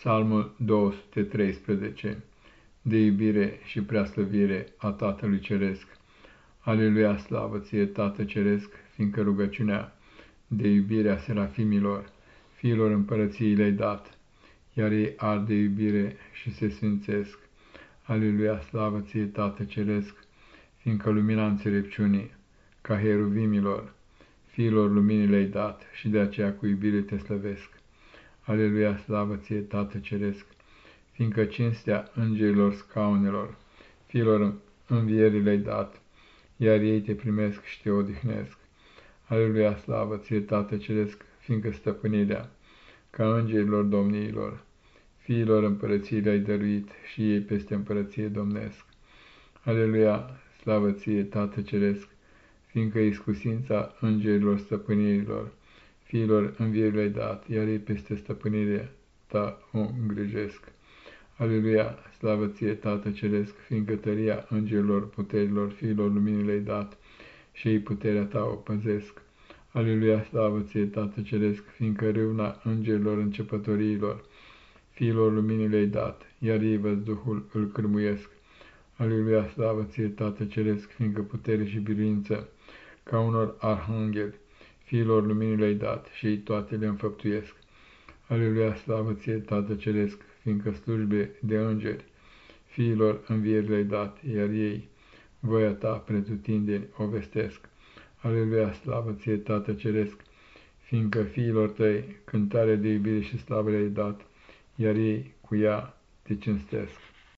Psalmul 213 De iubire și preaslăvire a Tatălui Ceresc. Aleluia, slavă ție, Tată Ceresc, fiindcă rugăciunea de iubire a serafimilor, fiilor împărăției le-ai dat, iar ei ard de iubire și se sfințesc. Aleluia, slavă ție, Tată Ceresc, fiindcă lumina înțelepciunii, ca heruvimilor, fiilor luminii le-ai dat și de aceea cu iubire te slăvesc. Aleluia, slavă ție, Tată Ceresc, fiindcă cinstea îngerilor scaunelor, fiilor învierii le-ai dat, iar ei te primesc și te odihnesc. Aleluia, slavă ție, Tată Ceresc, fiindcă stăpânirea, ca îngerilor domniilor, fiilor împărăției le-ai dăruit și ei peste împărăție domnesc. Aleluia, slavă ție, Tată Ceresc, fiindcă iscusința îngerilor stăpânirilor, fiilor învierii le-ai dat, iar ei peste stăpânirea ta o îngrijesc. Aleluia, slavă ție, Tată Ceresc, fiindcă tăria îngerilor puterilor fiilor luminii le-ai dat, și ei puterea ta o păzesc. Aleluia, slavă ție, Tată Ceresc, fiindcă râvna îngerilor începătoriilor, fiilor luminii le-ai dat, iar ei văzduhul îl cârmuiesc. Aleluia, slavă ție, Tată Ceresc, fiindcă putere și biruință, ca unor arhangheli, fiilor luminii le-ai dat și ei toate le înfăptuiesc. Aleluia, slavă ție, Tată Ceresc, fiindcă slujbe de îngeri, fiilor învieri le-ai dat, iar ei, voia ta pretutindeni, o vestesc. Aleluia, slavă ție, Tată Ceresc, fiindcă fiilor tăi cântare de iubire și slavă le-ai dat, iar ei cu ea te cinstesc.